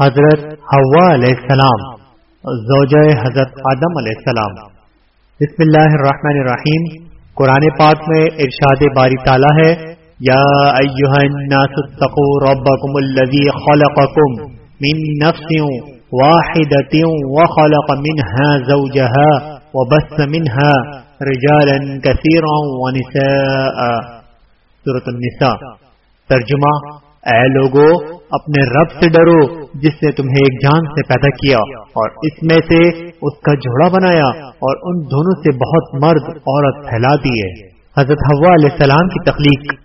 حضرت حوا علیہ السلام، زوجہ حضرت آدم علیہ السلام۔ بسم اللہ الرحمن الرحیم۔ قرآن پاک میں ارشاد باری تعالی ہے، یا ایوہ الناس اتقوا ربکم الذی خلقکم من نفس واحدت وخلق منها زوجها وبث منها رجالا كثيرا ونساء۔ سورة النساء۔ ترجمہ اے لوگو، اپنے رب سے ڈرو، جس نے تمہیں ایک جان سے پیدا کیا، اور اس میں سے اس کا جھوڑا بنایا، اور ان دونوں سے بہت مرد، عورت پھیلا دیے۔ حضرت حوا علیہ السلام کی تخلیق۔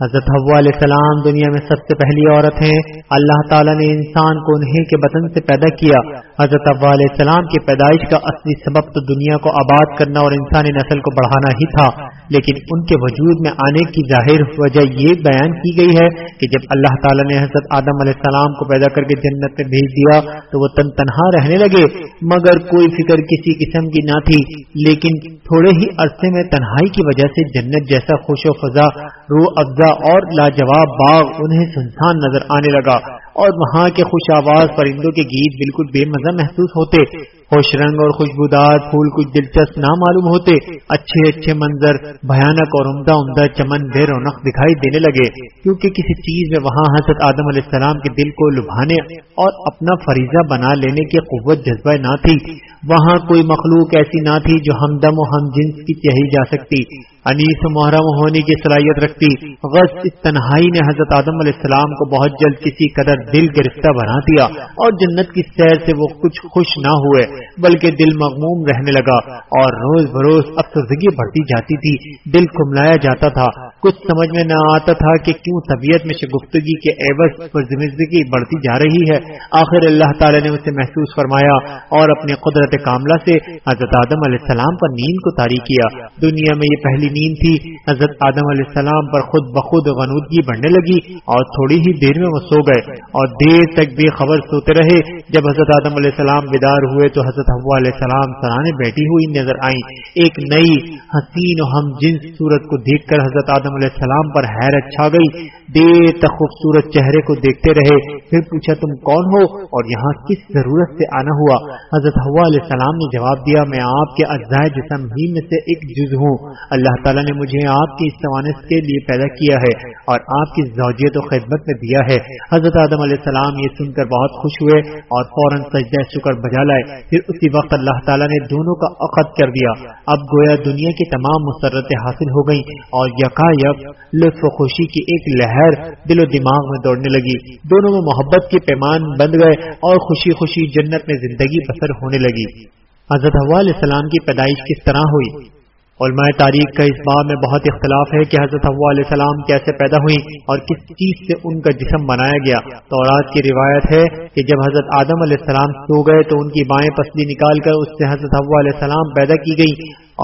حضرت حوا علیہ السلام دنیا میں سب سے پہلی عورت ہیں۔ اللہ تعالیٰ نے انسان کو انہیں کے بطن سے پیدا کیا۔ حضرت حوا علیہ السلام کی پیدائش کا اصلی سبب تو دنیا کو آباد کرنا اور انسانی نسل کو بڑھانا ہی تھا۔ لیکن ان کے وجود میں آنے کی ظاہر وجہ یہ بیان کی گئی ہے کہ جب اللہ تعالیٰ نے حضرت آدم علیہ السلام کو پیدا کر کے جنت میں بھیج دیا تو وہ تن تنہا رہنے لگے۔ مگر کوئی فکر کسی قسم کی نہ تھی۔ لیکن تھوڑے ہی عرصے میں تنہائی کی وجہ سے جنت جیسا خوش و فضا، روح افزا اور لاجواب باغ انہیں سنسان نظر آنے لگا اور وہاں کے خوش آواز پرندوں کے گیت بالکل بے مزہ محسوس ہوتے۔ خوش رنگ اور خوشبودار پھول کچھ دلچسپ نہ معلوم ہوتے، اچھے اچھے منظر، بھیانک اور عمدہ عمدہ چمن بے رونق دکھائی دینے لگے۔ کیونکہ کسی چیز میں وہاں حضرت آدم علیہ السلام کے دل کو لبھانے اور اپنا فریضہ بنا لینے کی قوت جذبہ نہ تھی۔ وہاں کوئی مخلوق ایسی نہ تھی جو ہمدم و ہم جنس کی چہی جا سکتی۔ انیس و محرم ہونے کی صلاحیت رکھتی۔ غز اس تنہائی نے حضرت آدم علیہ السلام کو بہت جلد کسی قدر دل گرفتہ بنا دیا اور جنت کی سیر سے وہ کچھ خوش نہ ہوئے۔ بلکہ دل مغموم رہنے لگا اور روز بروز افسردگی بڑھتی جاتی تھی۔ دل کملایا جاتا تھا۔ کچھ سمجھ میں نہ آتا تھا کہ کیوں طبیعت میں شگفتگی کے عوض پر زمزدگی بڑھتی جا رہی ہے۔ آخر اللہ تعالی نے اسے محسوس فرمایا اور اپنی قدرت کاملہ سے حضرت آدم علیہ السلام پر نیند کو تاری کیا۔ دنیا میں یہ پہلی نیند تھی۔ حضرت آدم علیہ السلام پر خود بخود غنودگی بڑھنے لگی اور تھوڑی ہی دیر میں وہ سو گئے اور دیر تک بے خبر سوتے رہے۔ جب حضرت آدم علیہ السلام بیدار ہوئے تو حضرت علیہ السلام سرانے بیٹھی ہوئی نظر آئیں۔ ایک نئی حسین و ہم جنس صورت کو دیکھ کر حضرت آدم علیہ السلام پر حیرت چھا گئی۔ دیر تک خوبصورت چہرے کو دیکھتے رہے۔ پھر پوچھا، تم کون ہو اور یہاں کس ضرورت سے آنا ہوا؟ حضرت ہوا علیہ السلام نے جواب دیا، میں آپ کے اجزاء جسم ہی میں سے ایک جز ہوں۔ اللہ تعالیٰ نے مجھے آپ کی استوانس کے لیے پیدا کیا ہے اور آپ کی زوجیت و خدمت میں دیا ہے۔ حضرت آدم علیہ السلام یہ سن کر بہت خوش ہوئے اور فوراً سجدہ شکر بجا لائے۔ پھر اسی وقت اللہ تعالیٰ نے دونوں کا عقد کر دیا۔ اب گویا دنیا کی تمام مسرتیں حاصل ہو گئیں اور یکا یک لطف و خوشی کی ایک لہر دل و دماغ میں دوڑنے لگی۔ دونوں میں محبت کے پیمان بند گئے اور خوشی خوشی جنت میں زندگی بسر ہونے لگی۔ حضرت علیہ السلام کی پیدائش کس طرح ہوئی؟ علماء تاریخ کا اس باب میں بہت اختلاف ہے کہ حضرت علیہ السلام کیسے پیدا ہوئی اور کس چیز سے ان کا جسم بنایا گیا۔ تو کی روایت ہے کہ جب حضرت آدم علیہ السلام سو گئے تو ان کی بائیں پسلی نکال کر اس سے حضرت علیہ السلام پیدا کی گئی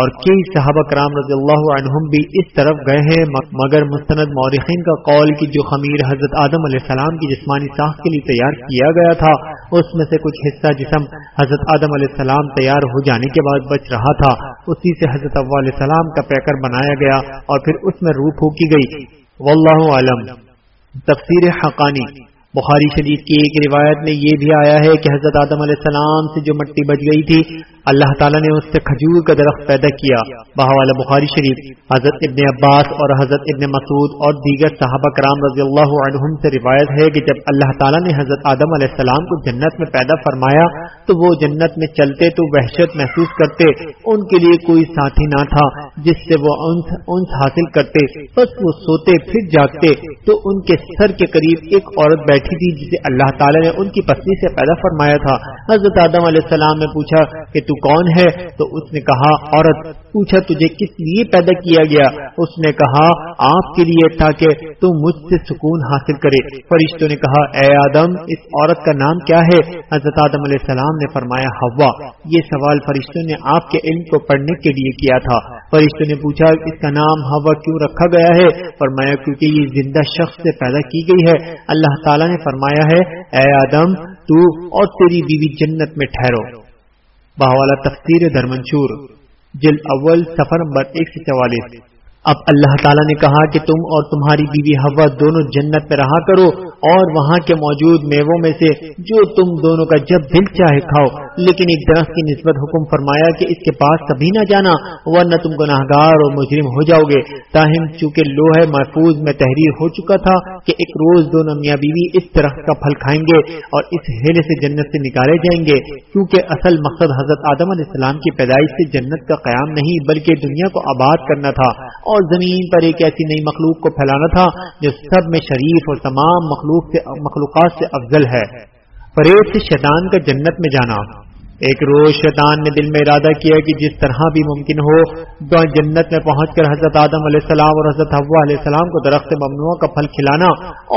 اور کئی صحابہ کرام رضی اللہ عنہم بھی اس طرف گئے ہیں مگر مستند مورخین کا قول کی جو خمیر حضرت آدم علیہ السلام کی جسمانی ساخت کے لیے تیار کیا گیا تھا۔ اس میں سے کچھ حصہ جسم حضرت آدم علیہ السلام تیار ہو جانے کے بعد بچ رہا تھا۔ اسی سے حضرت علیہ السلام کا پیکر بنایا گیا اور پھر اس میں روح پھونکی گئی۔ واللہ عالم۔ تفسیر حقانی۔ بخاری شریف کی ایک روایت میں یہ بھی آیا ہے کہ حضرت آدم علیہ السلام سے جو مٹی بچ گئی تھی اللہ تعالیٰ نے اس سے کھجور کا درخت پیدا کیا۔ بہوالا بخاری شریف، حضرت ابن عباس اور حضرت ابن مسعود اور دیگر صحابہ کرام رضی اللہ عنہم سے روایت ہے کہ جب اللہ تعالیٰ نے حضرت آدم علیہ السلام کو جنت میں پیدا فرمایا تو وہ جنت میں چلتے تو وحشت محسوس کرتے، ان کے لیے کوئی ساتھی نہ تھا، جس سے وہ انس حاصل کرتے، بس وہ سوتے پھر جاگتے۔ تو ان کے سر کے قریب ایک عورت بیٹھی تھی جسے اللہ تعالیٰ نے ان کی پسلی سے پیدا فرمایا تھا۔ حضرت آدم علیہ السلام نے پوچھا کہ تو کون ہے؟ تو اس نے کہا، عورت، پوچھا تجھے کس لیے پیدا کیا گیا؟ اس نے کہا، آپ کے لیے تاکہ تم مجھ سے سکون حاصل کرے۔ فرشتوں نے کہا، اے آدم، اس عورت کا نام کیا ہے؟ حضرت آدم علیہ السلام نے فرمایا ہوا یہ سوال فرشتوں نے آپ کے علم کو پڑھنے کے لیے کیا تھا۔ فرشتوں نے پوچھا، اس کا نام ہوا کیوں رکھا گیا ہے؟ فرمایا، کیونکہ یہ زندہ شخص سے پیدا کی گئی ہے۔ اللہ تعالیٰ نے فرمایا ہے، اے آدم، تو اور تیری بیوی جنت میں ٹھہرو۔ بہوالا تفسیر درمنشور جلد اول سفر نمبر ایک سو چوالیس۔ اب اللہ تعالیٰ نے کہا کہ تم اور تمہاری بیوی ہوا دونوں جنت میں رہا کرو اور وہاں کے موجود میووں میں سے جو تم دونوں کا جب دل چاہے کھاؤ۔ لیکن ایک درخت کی نسبت حکم فرمایا کہ اس کے پاس کبھی نہ جانا، ورنہ تم گناہ گار اور مجرم ہو جاؤ گے۔ تاہم، چونکہ لوہے محفوظ میں تحریر ہو چکا تھا کہ ایک روز دونوں میاں بیوی اس درخت کا پھل کھائیں گے اور اس ہیلے سے جنت سے نکالے جائیں گے۔ کیونکہ اصل مقصد حضرت آدم علیہ السلام کی پیدائش سے جنت کا قیام نہیں، بلکہ دنیا کو آباد کرنا تھا۔ اور زمین پر ایک ایسی نئی مخلوق کو پھیلانا تھا جو سب میں شریف اور تمام مخلوق سے مخلوقات سے افضل ہے۔ پریت سے شیطان کا جنت میں جانا۔ ایک روز شیطان نے دل میں ارادہ کیا کہ جس طرح بھی ممکن ہو جنت میں پہنچ کر حضرت آدم علیہ السلام اور حضرت حوا علیہ السلام کو درخت ممنوع کا پھل کھلانا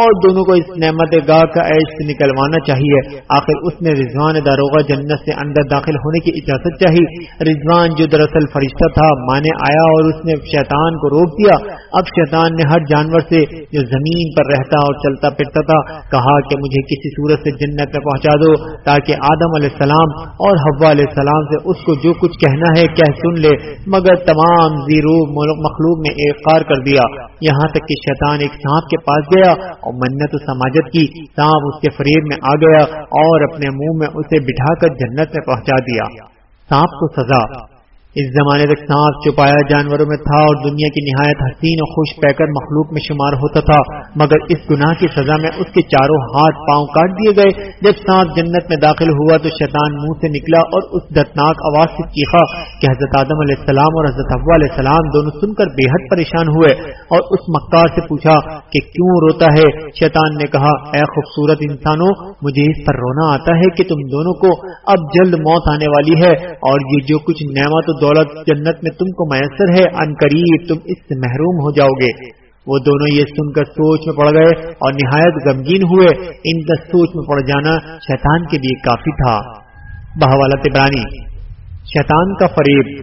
اور دونوں کو اس نعمت گاہ کا عیش سے نکلوانا چاہیے۔ آخر اس نے رضوان داروغہ جنت سے اندر داخل ہونے کی اجازت چاہی۔ رضوان جو دراصل فرشتہ تھا، مانے آیا اور اس نے شیطان کو روک دیا۔ اب شیطان نے ہر جانور سے جو زمین پر رہتا اور چلتا پھرتا تھا، کہا کہ مجھے کسی صورت سے جنت میں پہنچا دو تاکہ آدم علیہ السلام اور اور حوا علیہ السلام سے اس کو جو کچھ کہنا ہے کہہ سن لے، مگر تمام زیرو مخلوق نے ایک کار کر دیا۔ یہاں تک کہ شیطان ایک سانپ کے پاس گیا اور منت سماجت کی، سانپ اس کے فریب میں آ گیا اور اپنے منہ میں اسے بٹھا کر جنت میں پہنچا دیا۔ سانپ کو سزا۔ اس زمانے تک سانپ چپایا جانوروں میں تھا اور دنیا کی نہایت حسین اور خوش پہ کر مخلوق میں شمار ہوتا تھا، مگر اس گناہ کی سزا میں اس کے چاروں ہاتھ پاؤں کاٹ دیے گئے۔ جب سانپ جنت میں داخل ہوا تو شیطان منہ سے نکلا اور اس دتناک آواز سے چیخا کہ حضرت آدم علیہ السلام اور حضرت ابو علیہ السلام دونوں سن کر بے حد پریشان ہوئے اور اس مکار سے پوچھا کہ کیوں روتا ہے؟ شیطان نے کہا، اے خوبصورت انسانوں، مجھے اس پر رونا آتا ہے کہ تم دونوں کو اب جلد موت آنے والی ہے اور یہ جو کچھ نعمت دولت جنت میں تم کو میسر ہے، ان قریب تم اس سے محروم ہو جاؤ گے۔ وہ دونوں یہ سن کر سوچ میں پڑ گئے اور نہایت غمگین ہوئے۔ ان کا سوچ میں پڑ جانا شیطان کے لیے کافی تھا۔ بہوالا تبرانی شیطان کا فریب۔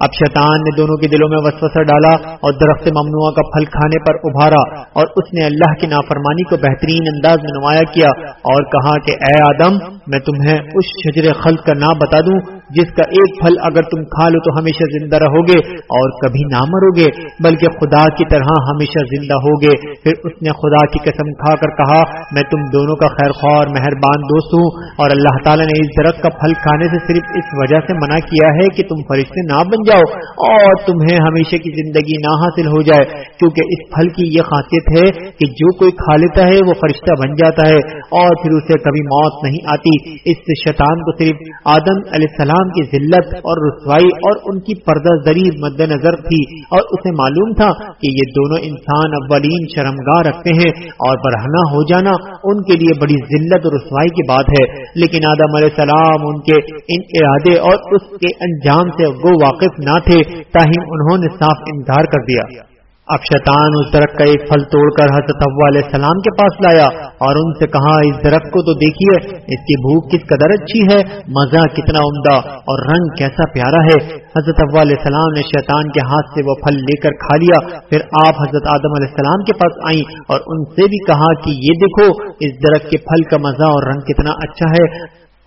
اب شیطان نے دونوں کے دلوں میں وسوسہ ڈالا اور درخت ممنوع کا پھل کھانے پر ابھارا اور اس نے اللہ کی نافرمانی کو بہترین انداز میں نمایاں کیا اور کہا کہ، اے آدم، میں تمہیں اس شجر خلق کا نام بتا دوں جس کا ایک پھل اگر تم کھا لو تو ہمیشہ زندہ رہو گے اور کبھی نہ مرو گے، بلکہ خدا کی طرح ہمیشہ زندہ ہوگے۔ پھر اس نے خدا کی قسم کھا کر کہا، میں تم دونوں کا خیر خواہ اور مہربان دوست ہوں اور اللہ تعالیٰ نے اس درخت کا پھل کھانے سے صرف اس وجہ سے منع کیا ہے کہ تم فرشتے نہ بن جاؤ اور تمہیں ہمیشہ کی زندگی نہ حاصل ہو جائے۔ کیونکہ اس پھل کی یہ خاصیت ہے کہ جو کوئی کھا لیتا ہے وہ فرشتہ بن جاتا ہے اور پھر اسے کبھی موت نہیں آتی۔ اس سے شیطان کو صرف آدم علیہ السلام کی ذلت اور رسوائی اور ان کی پردہ دری مد نظر تھی اور اسے معلوم تھا کہ یہ دونوں انسان اولین شرمگاہ رکھتے ہیں اور برہنا ہو جانا ان کے لیے بڑی ذلت اور رسوائی کی بات ہے۔ لیکن آدم علیہ السلام ان کے ان ارادے اور اس کے انجام سے وہ واقف نہ تھے، تاہم انہوں نے صاف انکار کر دیا۔ اب شیطان اس درخت کا ایک پھل توڑ کر حضرت علیہ السلام کے پاس لایا اور ان سے کہا، اس درخت کو تو دیکھیے، اس کی بھوک کس قدر اچھی ہے، مزہ کتنا عمدہ اور رنگ کیسا پیارا ہے۔ حضرت علیہ السلام نے شیطان کے ہاتھ سے وہ پھل لے کر کھا لیا۔ پھر آپ حضرت آدم علیہ السلام کے پاس آئیں اور ان سے بھی کہا کہ یہ دیکھو، اس درخت کے پھل کا مزہ اور رنگ کتنا اچھا ہے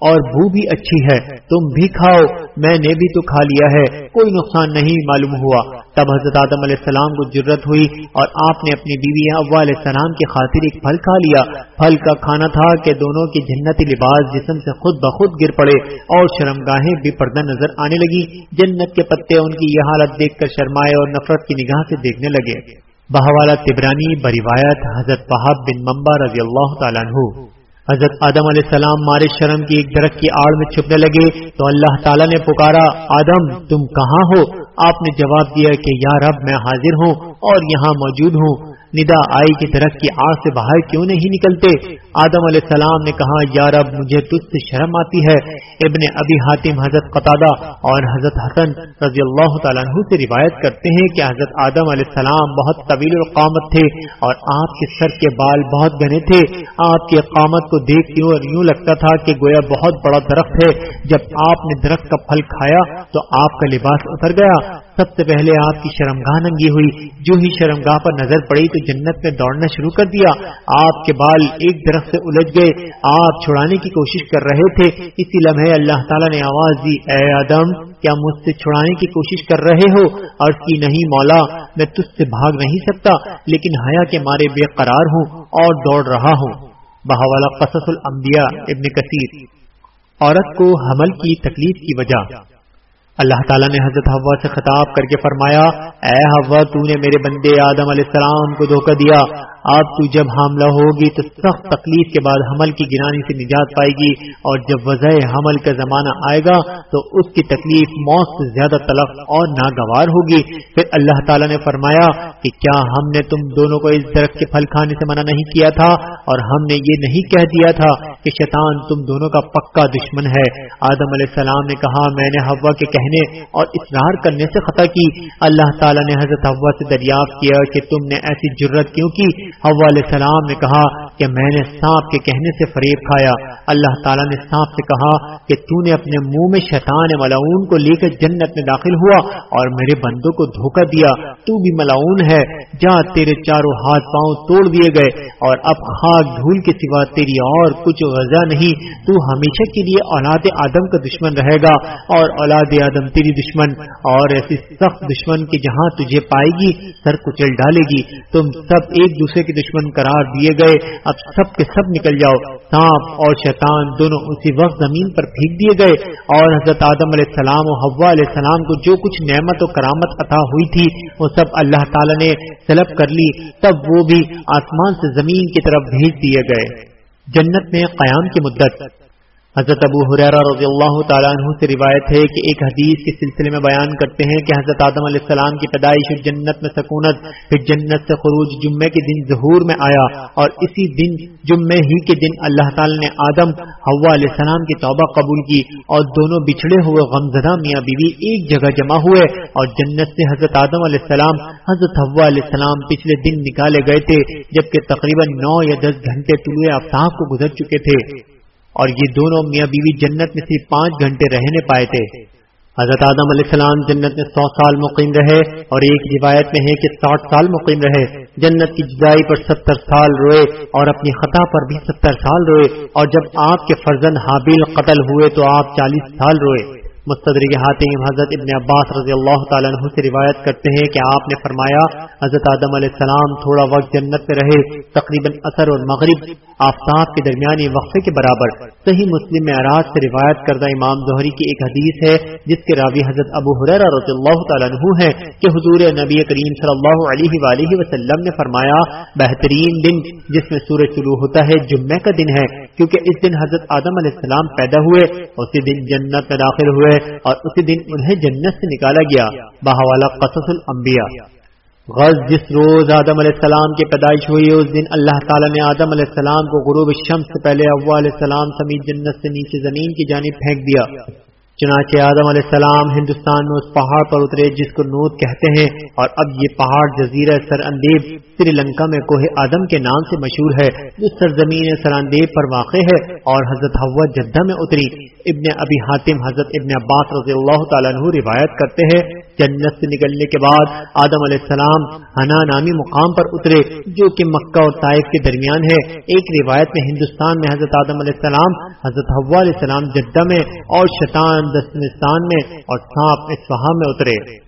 اور بو بھی اچھی ہے، تم بھی کھاؤ، میں نے بھی تو کھا لیا ہے، کوئی نقصان نہیں، معلوم ہوا۔ تب حضرت آدم علیہ السلام کو ضرورت ہوئی اور آپ نے اپنی بیوی ابا علیہ السلام کی خاطر ایک پھل کھا لیا۔ پھل کا کھانا تھا کہ دونوں کی جنتی لباس جسم سے خود بخود گر پڑے اور شرم گاہیں بھی پردہ نظر آنے لگی جنت کے پتے ان کی یہ حالت دیکھ کر شرمائے اور نفرت کی نگاہ سے دیکھنے لگے۔ بہوالا تبرانی بروایت حضرت بہاب بن ممبا رضی اللہ تعالیٰ عنہ۔ حضرت آدم علیہ السلام مارے شرم کی ایک درخت کی آڑ میں چھپنے لگے۔ تو اللہ تعالیٰ نے پکارا، آدم تم کہاں ہو؟ آپ نے جواب دیا کہ یا رب میں حاضر ہوں اور یہاں موجود ہوں ندا آئی کی درخت کی آگ سے باہر کیوں نہیں نکلتے؟ آدم علیہ السلام نے کہا یار اب مجھے تجھ سے شرم آتی ہے۔ ابن ابی حاتم حضرت قطادہ اور حضرت حسن رضی اللہ تعالیٰ عنہ سے روایت کرتے ہیں کہ حضرت آدم علیہ السلام بہت طویل القامت تھے اور آپ کے سر کے بال بہت گھنے تھے۔ آپ کی قامت کو دیکھ یوں اور یوں لگتا تھا کہ گویا بہت بڑا درخت ہے۔ جب آپ نے درخت کا پھل کھایا تو آپ کا لباس اتر گیا۔ سب سے پہلے آپ کی شرمگاہ ننگی ہوئی، جو ہی شرمگاہ پر نظر پڑی تو جنت میں دوڑنا شروع کر دیا۔ آپ کے بال ایک درخت سے الجھ گئے۔ آپ چھڑانے کی کوشش کر رہے تھے۔ اسی لمحے اللہ تعالیٰ نے آواز دی، اے آدم، کیا مجھ سے چھڑانے کی کوشش کر رہے ہو؟ اور کی، نہیں مولا، میں تجھ سے بھاگ نہیں سکتا، لیکن حیا کے مارے بے قرار ہوں اور دوڑ رہا ہوں۔ بہوالا قصص الانبیاء ابن کثیر۔ عورت کو حمل کی تکلیف کی وجہ۔ اللہ تعالیٰ نے حضرت ہوا سے خطاب کر کے فرمایا، اے ہوا تو نے میرے بندے آدم علیہ السلام کو دھوکہ دیا اب تو جب حاملہ ہوگی تو سخت تکلیف کے بعد حمل کی گرانی سے نجات پائے گی اور جب وضع حمل کا زمانہ آئے گا تو اس کی تکلیف موت سے زیادہ تلف اور ناگوار ہوگی۔ پھر اللہ تعالیٰ نے فرمایا کہ کیا ہم نے تم دونوں کو اس درخت کے پھل کھانے سے منع نہیں کیا تھا؟ اور ہم نے یہ نہیں کہہ دیا تھا کہ شیطان تم دونوں کا پکا دشمن ہے۔ آدم علیہ السلام نے کہا، میں نے ہوا کے کہنے اور اصرار کرنے سے خطا کی۔ اللہ تعالیٰ نے حضرت ہوا سے دریافت کیا کہ تم نے ایسی جرت کیوں کی؟ علیہ السلام نے کہا کہ میں نے سانپ کے کہنے سے فریب کھایا۔ اللہ تعالیٰ نے سانپ سے کہا کہ تو نے اپنے منہ میں شیطان ملاؤن کو لے کر جنت میں داخل ہوا اور میرے بندوں کو دھوکہ دیا۔ تو بھی ملاؤن ہے۔ جہاں تیرے چاروں ہاتھ پاؤں توڑ دیے گئے اور اب خاک دھول کے سوا تیری اور کچھ غزہ نہیں، تو ہمیشہ کے لیے اولاد آدم کا دشمن رہے گا۔ اور اولاد آدم تیری دشمن، اور ایسی سخت دشمن کی جہاں تجھے پائے گی، سر کچل ڈالے گی۔ تم سب ایک دوسرے کے دشمن قرار دیے گئے۔ اب سب کے سب نکل جاؤ۔ سانپ اور شیطان دونوں اسی وقت زمین پر پھینک دیے گئے۔ اور حضرت آدم علیہ السلام اور حوا علیہ السلام کو جو کچھ نعمت و کرامت عطا ہوئی تھی، وہ سب اللہ تعالی نے سلب کر لی۔ تب وہ بھی آسمان سے زمین کی طرف بھیج دیے گئے۔ جنت میں قیام کی مدت۔ حضرت ابو حریرہ رضی اللہ تعالیٰ عنہ سے روایت ہے کہ ایک حدیث کے سلسلے میں بیان کرتے ہیں کہ حضرت آدم علیہ السلام کی پیدائش جنت میں سکونت، پھر جنت سے خروج جمعے کے دن ظہور میں آیا اور اسی دن جمعے ہی کے دن اللہ تعالیٰ نے آدم ہوا علیہ السلام کی توبہ قبول کی اور دونوں بچھڑے ہوئے غمزدہ میاں بیوی ایک جگہ جمع ہوئے اور جنت سے حضرت آدم علیہ السلام، حضرت ہوا علیہ السلام پچھلے دن نکالے گئے تھے جبکہ تقریباً نو یا دس گھنٹے طلوع آفتاب کو گزر چکے تھے۔ اور یہ دونوں میاں بیوی جنت میں صرف پانچ گھنٹے رہنے پائے تھے۔ حضرت آدم علیہ السلام جنت میں سو سال مقیم رہے اور ایک روایت میں ہے کہ ساٹھ سال مقیم رہے۔ جنت کی جدائی پر ستر سال روئے اور اپنی خطا پر بھی ستر سال روئے اور جب آپ کے فرزن حابیل قتل ہوئے تو آپ چالیس سال روئے۔ مستدرک حاتم حضرت ابن عباس رضی اللہ تعالیٰ عنہ سے روایت کرتے ہیں کہ آپ نے فرمایا، حضرت آدم علیہ السلام تھوڑا وقت جنت میں رہے، تقریباً اثر اور مغرب آفتاب کے درمیانی وقفے کے برابر۔ صحیح مسلم میں اراض سے روایت کردہ امام ظہری کی ایک حدیث ہے، جس کے راوی حضرت ابو حریر رضی اللہ تعالیٰ عنہ ہے کہ حضور نبی کریم صلی اللہ علیہ وآلہ وسلم نے فرمایا، بہترین دن جس میں سورج شروع ہوتا ہے جمعہ کا دن ہے، کیونکہ اس دن حضرت آدم علیہ السلام پیدا ہوئے، اسی دن جنت میں داخل ہوئے۔ اور اسی دن انہیں جنت سے نکالا گیا بحوالہ قصص الانبیاء۔ غز، جس روز آدم علیہ السلام کی پیدائش ہوئی، اس دن اللہ تعالیٰ نے آدم علیہ السلام کو غروب شمس سے پہلے ابا علیہ السلام سمیت جنت سے نیچے زمین کی جانب پھینک دیا۔ چنانچہ آدم علیہ السلام ہندوستان میں اس پہاڑ پر اترے جس کو نوت کہتے ہیں اور اب یہ پہاڑ جزیرہ سر اندیب سری لنکا میں کوہ آدم کے نام سے مشہور ہے، جو سرزمین سر اندیب پر واقع ہے اور حضرت ہوا جدہ میں اتری۔ ابن ابی حاتم حضرت ابن عباس رضی اللہ تعالیٰ عنہ روایت کرتے ہیں جنت سے نکلنے کے بعد آدم علیہ السلام ہنا نامی مقام پر اترے، جو کہ مکہ اور طائف کے درمیان ہے۔ ایک روایت میں ہندوستان میں حضرت آدم علیہ السلام، حضرت حوا علیہ السلام جدہ میں اور شیطان دستمستان میں اور سانپ اسفہاں میں اترے۔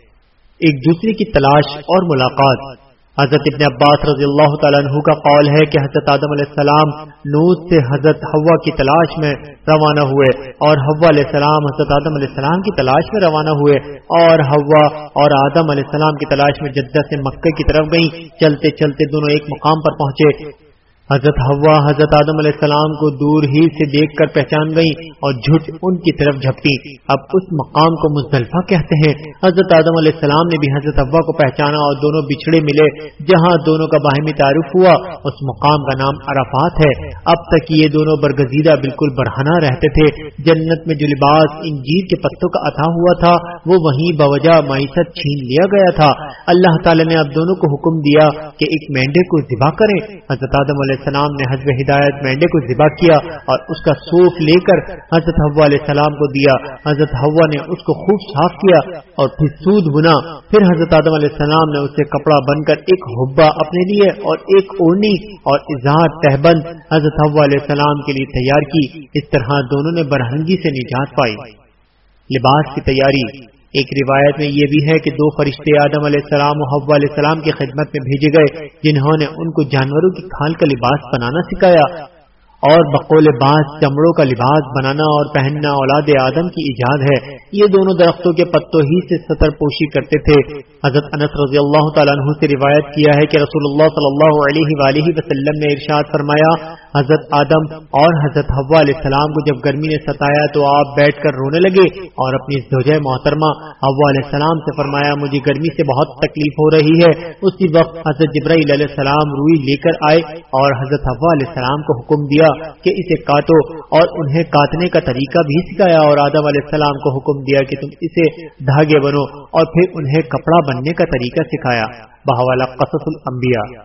ایک دوسرے کی تلاش اور ملاقات۔ حضرت ابن عباس رضی اللہ تعالیٰ عنہ کا قول ہے کہ حضرت آدم علیہ السلام نوز سے حضرت ہوا کی تلاش میں روانہ ہوئے اور ہوا علیہ السلام حضرت آدم علیہ السلام کی تلاش میں روانہ ہوئے اور ہوا اور آدم علیہ السلام کی تلاش میں جدہ سے مکہ کی طرف گئیں۔ چلتے چلتے دونوں ایک مقام پر پہنچے۔ حضرت ہوا حضرت آدم علیہ السلام کو دور ہی سے دیکھ کر پہچان گئی اور جھٹ ان کی طرف جھپٹی۔ اب اس مقام کو مزدلفہ کہتے ہیں۔ حضرت آدم علیہ السلام نے بھی حضرت ہوا کو پہچانا اور دونوں بچھڑے ملے، جہاں دونوں کا باہمی تعارف ہوا۔ اس مقام کا نام عرفات ہے۔ اب تک یہ دونوں برگزیدہ بالکل برہنا رہتے تھے۔ جنت میں جو لباس انجیر کے پتوں کا اتھا ہوا تھا، وہ وہیں بوجہ معیشت چھین لیا گیا تھا۔ اللہ تعالی نے اب دونوں کو حکم دیا کہ ایک مینڈے کو ذبح کریں۔ حضرت آدم علیہ السلام نے حضرت ہدایت مینڈے کو ذبح کیا اور اس کا سوف لے کر حضرت حوا علیہ السلام کو دیا۔ حضرت ہوا نے اس کو خوب صاف کیا اور پھر سود بنا۔ پھر حضرت آدم علیہ السلام نے اسے کپڑا بن کر ایک حبا اپنے لیے اور ایک اوڑنی اور اظہار تہبند حضرت حوا علیہ السلام کے لیے تیار کی۔ اس طرح دونوں نے برہنگی سے نجات پائی۔ لباس کی تیاری۔ ایک روایت میں یہ بھی ہے کہ دو فرشتے آدم علیہ السلام و حوا علیہ السلام کی خدمت میں بھیجے گئے، جنہوں نے ان کو جانوروں کی کھال کا لباس بنانا سکھایا اور بقول باز چمڑوں کا لباس بنانا اور پہننا اولاد آدم کی ایجاد ہے۔ یہ دونوں درختوں کے پتوں ہی سے سطر پوشی کرتے تھے۔ حضرت انس رضی اللہ تعالیٰ عنہ سے روایت کیا ہے کہ رسول اللہ صلی اللہ علیہ وآلہ وسلم نے ارشاد فرمایا حضرت آدم اور حضرت حوا علیہ السلام کو جب گرمی نے ستایا تو آپ بیٹھ کر رونے لگے اور اپنی زوجہ محترمہ حوا علیہ السلام سے فرمایا، مجھے گرمی سے بہت تکلیف ہو رہی ہے۔ اسی وقت حضرت جبرائیل علیہ السلام روئی لے کر آئے اور حضرت حوا علیہ السلام کو حکم دیا کہ اسے کاٹو اور انہیں کاٹنے کا طریقہ بھی سکھایا اور آدم علیہ السلام کو حکم دیا کہ تم اسے دھاگے بنو اور پھر انہیں کپڑا بننے کا طریقہ سکھایا۔ بہوالا قصص الانبیاء۔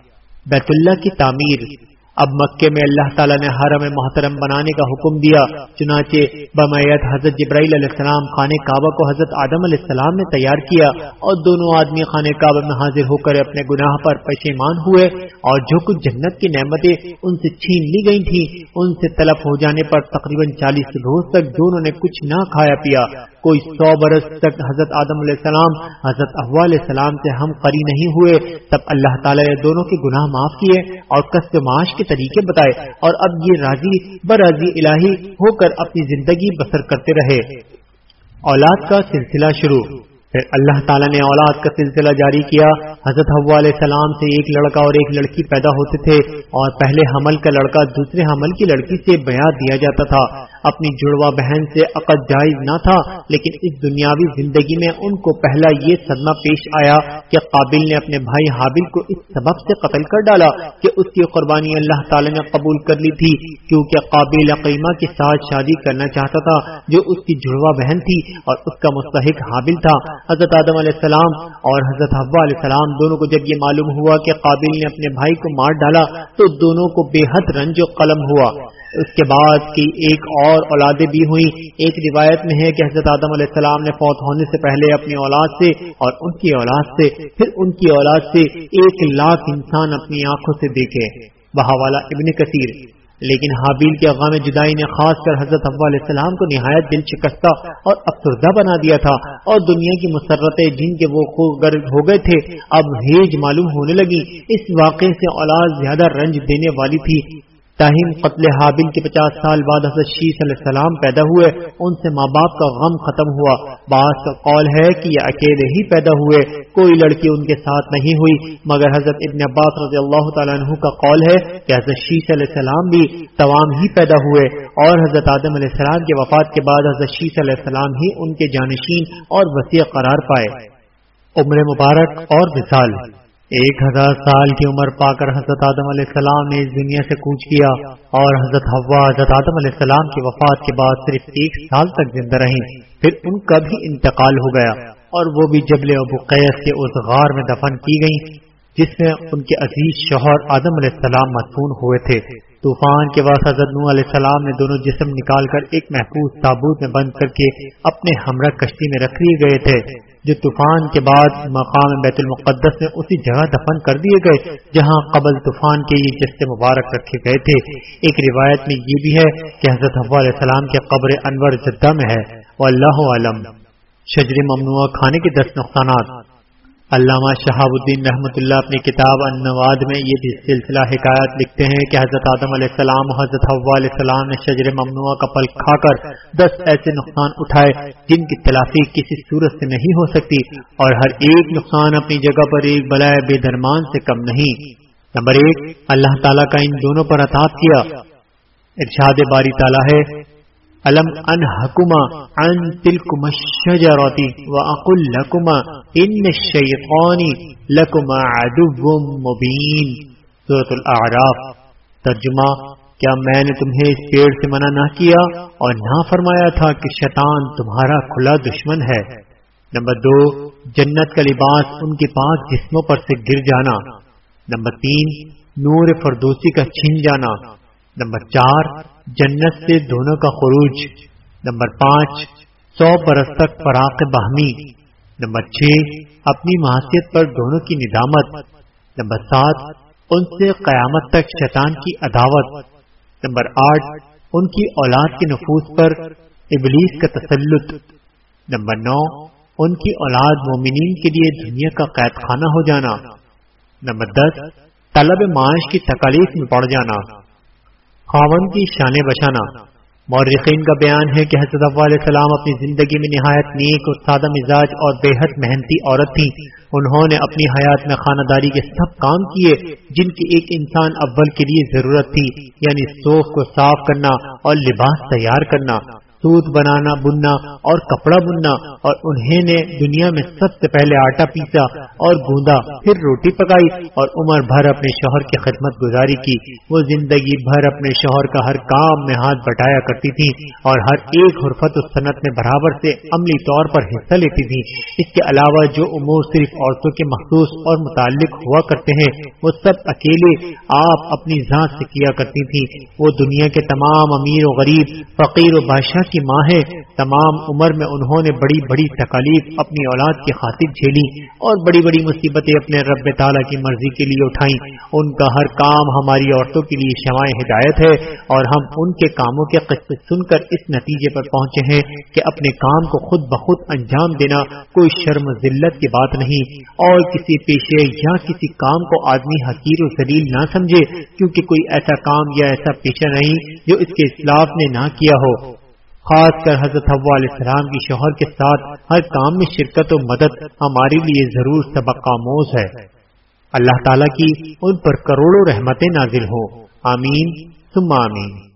بیت اللہ کی تعمیر۔ اب مکے میں اللہ تعالیٰ نے حرم محترم بنانے کا حکم دیا، چنانچہ بمیت حضرت جبرائیل علیہ السلام خانہ کعبہ کو حضرت آدم علیہ السلام نے تیار کیا اور دونوں آدمی خانہ کعبہ میں حاضر ہو کر اپنے گناہ پر پشیمان ہوئے اور جو کچھ جنت کی نعمتیں ان سے چھین لی گئی تھی ان سے طلب ہو جانے پر تقریباً چالیس روز تک دونوں نے کچھ نہ کھایا پیا۔ کوئی سو برس تک حضرت آدم علیہ السلام، حضرت احوا علیہ السلام سے ہم قری نہیں ہوئے۔ تب اللہ تعالیٰ نے دونوں کے گناہ معاف کیے اور کسب معاش کے طریقے بتائے اور اب یہ راضی برازی الہی ہو کر اپنی زندگی بسر کرتے رہے۔ اولاد کا سلسلہ شروع۔ پھر اللہ تعالیٰ نے اولاد کا سلسلہ جاری کیا۔ حضرت حوا علیہ السلام سے ایک لڑکا اور ایک لڑکی پیدا ہوتے تھے اور پہلے حمل کا لڑکا دوسرے حمل کی لڑکی سے بیاں دیا جاتا تھا۔ اپنی جڑوا بہن سے عقد جائز نہ تھا، لیکن اس دنیاوی زندگی میں ان کو پہلا یہ صدمہ پیش آیا کہ قابل نے اپنے بھائی حابل کو اس سبب سے قتل کر ڈالا کہ اس کی قربانی اللہ تعالی نے قبول کر لی تھی، کیونکہ قابل عقیمہ کے ساتھ شادی کرنا چاہتا تھا، جو اس کی جڑوا بہن تھی اور اس کا مستحق حابل تھا۔ حضرت آدم علیہ السلام اور حضرت حبا علیہ السلام دونوں کو جب یہ معلوم ہوا کہ قابل نے اپنے بھائی کو مار ڈالا تو دونوں کو بے حد رنج و قلم ہوا۔ اس کے بعد کی ایک اور اولادیں بھی ہوئی ایک روایت میں ہے کہ حضرت آدم علیہ السلام نے فوت ہونے سے پہلے اپنی اولاد سے اور ان کی اولاد سے، پھر ان کی اولاد سے ایک لاکھ انسان اپنی آنکھوں سے دیکھے، بہاوالا ابن کثیر۔ لیکن حابیل کے غام جدائی نے خاص کر حضرت ابا علیہ السلام کو نہایت دل شکستہ اور افسردہ بنا دیا تھا اور دنیا کی مسرتیں جن کے وہ ہو گئے تھے، اب ہیج معلوم ہونے لگی اس واقعے سے اولاد زیادہ رنج دینے والی تھی۔ تاہم قتل حابل کے پچاس سال بعد حضرت شیخ علیہ السلام پیدا ہوئے، ان سے ماں باپ کا غم ختم ہوا۔ بعض کا قول ہے کہ یہ اکیلے ہی پیدا ہوئے، کوئی لڑکی ان کے ساتھ نہیں ہوئی۔ مگر حضرت ابن عباس رضی اللہ تعالیٰ عنہ کا قول ہے کہ حضرت شیخ علیہ السلام بھی تمام ہی پیدا ہوئے اور حضرت آدم علیہ السلام کے وفات کے بعد حضرت شیخ علیہ السلام ہی ان کے جانشین اور وسیع قرار پائے۔ عمر مبارک اور مثال ایک ہزار سال کی عمر پا کر حضرت آدم علیہ السلام نے اس دنیا سے کوچ کیا اور حضرت ہوا حضرت آدم علیہ السلام کی وفات کے بعد صرف ایک سال تک زندہ رہی پھر ان کا بھی انتقال ہو گیا اور وہ بھی جبل ابو قیس کے اس غار میں دفن کی گئی جس میں ان کے عزیز شوہر آدم علیہ السلام مصنون ہوئے تھے۔ طوفان کے بعد حضرت نو علیہ السلام نے دونوں جسم نکال کر ایک محفوظ تابوت میں بند کر کے اپنے ہمراہ کشتی میں رکھ لیے گئے تھے۔ جو طوفان کے بعد مقام بیت المقدس میں اسی جگہ دفن کر دیے گئے، جہاں قبل طوفان کے یہ جسے مبارک رکھے گئے تھے۔ ایک روایت میں یہ بھی ہے کہ حضرت علیہ السلام کے قبر انور جدہ میں ہے۔ وہ اللہ عالم شجر ممنوع کھانے کے دس نقصانات۔ علامہ شہاب الدین رحمۃ اللہ اپنی کتاب النواد میں یہ بھی سلسلہ حکایت لکھتے ہیں کہ حضرت آدم علیہ السلام حضرت حوا علیہ السلام نے شجر ممنوع کا پل کھا کر دس ایسے نقصان اٹھائے جن کی تلافی کسی صورت سے نہیں ہو سکتی اور ہر ایک نقصان اپنی جگہ پر ایک بلائے بے درمان سے کم نہیں۔ نمبر ایک، اللہ تعالیٰ کا ان دونوں پر اطاط کیا۔ ارشاد باری تعالیٰ ہے الم ان حکما ان تلکما شجرتی و اقل لکما ان شیطانی لکما عدو مبین سورة الاعراف ترجمہ، کیا میں نے تمہیں اس پیڑ سے منع نہ کیا اور نہ فرمایا تھا کہ شیطان تمہارا کھلا دشمن ہے؟ نمبر دو، جنت کا لباس ان کے پاس جسموں پر سے گر جانا. نمبر تین، نور فردوسی کا چھن جانا. نمبر چار، جنت سے دونوں کا خروج، نمبر پانچ، سو برس تک فراق بہمی، نمبر چھ، اپنی معاشیت پر دونوں کی ندامت، نمبر سات، ان سے قیامت تک شیطان کی عداوت، نمبر آٹھ، ان کی اولاد کے نفوذ پر ابلیس کا تسلط، نمبر نو، ان کی اولاد مومنین کے لیے دنیا کا قید خانہ ہو جانا، نمبر دس، طلب معاش کی تکالیف میں پڑ جانا خاون کی شان بشانا مورخین کا بیان ہے کہ حضرت علیہ السلام اپنی زندگی میں نہایت نیک اور سادہ مزاج اور بے حد محنتی عورت تھی انہوں نے اپنی حیات میں خانہ داری کے سب کام کیے جن کی ایک انسان اول کے لیے ضرورت تھی یعنی سوف کو صاف کرنا اور لباس تیار کرنا۔ سوت بنانا، بننا اور کپڑا بننا اور انہیں نے دنیا میں سب سے پہلے آٹا پیسا اور گوندا، پھر روٹی پکائی اور عمر بھر اپنے شوہر کی خدمت گزاری کی۔ وہ زندگی بھر اپنے شوہر کا ہر کام میں ہاتھ بٹایا کرتی تھی اور ہر ایک حرفت و صنعت میں برابر سے عملی طور پر حصہ لیتی تھی اس کے علاوہ جو امور صرف عورتوں کے مخصوص اور متعلق ہوا کرتے ہیں، وہ سب اکیلے آپ اپنی ذات سے کیا کرتی تھی وہ دنیا کے تمام امیر و غریب، فقیر و بادشاہ کی ماں ہے تمام عمر میں انہوں نے بڑی بڑی تکالیف اپنی اولاد کی خاطر جھیلی اور بڑی بڑی مصیبتیں اپنے رب تعالیٰ کی مرضی کے لیے اٹھائیں۔ ان کا ہر کام ہماری عورتوں کے لیے شوائیں ہدایت ہے اور ہم ان کے کاموں کے قصے سن کر اس نتیجے پر پہنچے ہیں کہ اپنے کام کو خود بخود انجام دینا کوئی شرم ذلت کی بات نہیں۔ اور کسی پیشے یا کسی کام کو آدمی حقیر و ذلیل نہ سمجھے کیونکہ کوئی ایسا کام یا ایسا پیشہ نہیں جو اس کے اسلاف نے نہ کیا ہو۔ خاص کر حضرت علیہ السلام کی شوہر کے ساتھ ہر کام میں شرکت و مدد ہمارے لیے ضرور سبق آموز ہے۔ اللہ تعالیٰ کی ان پر کروڑوں رحمتیں نازل ہو آمین۔ ثم آمین۔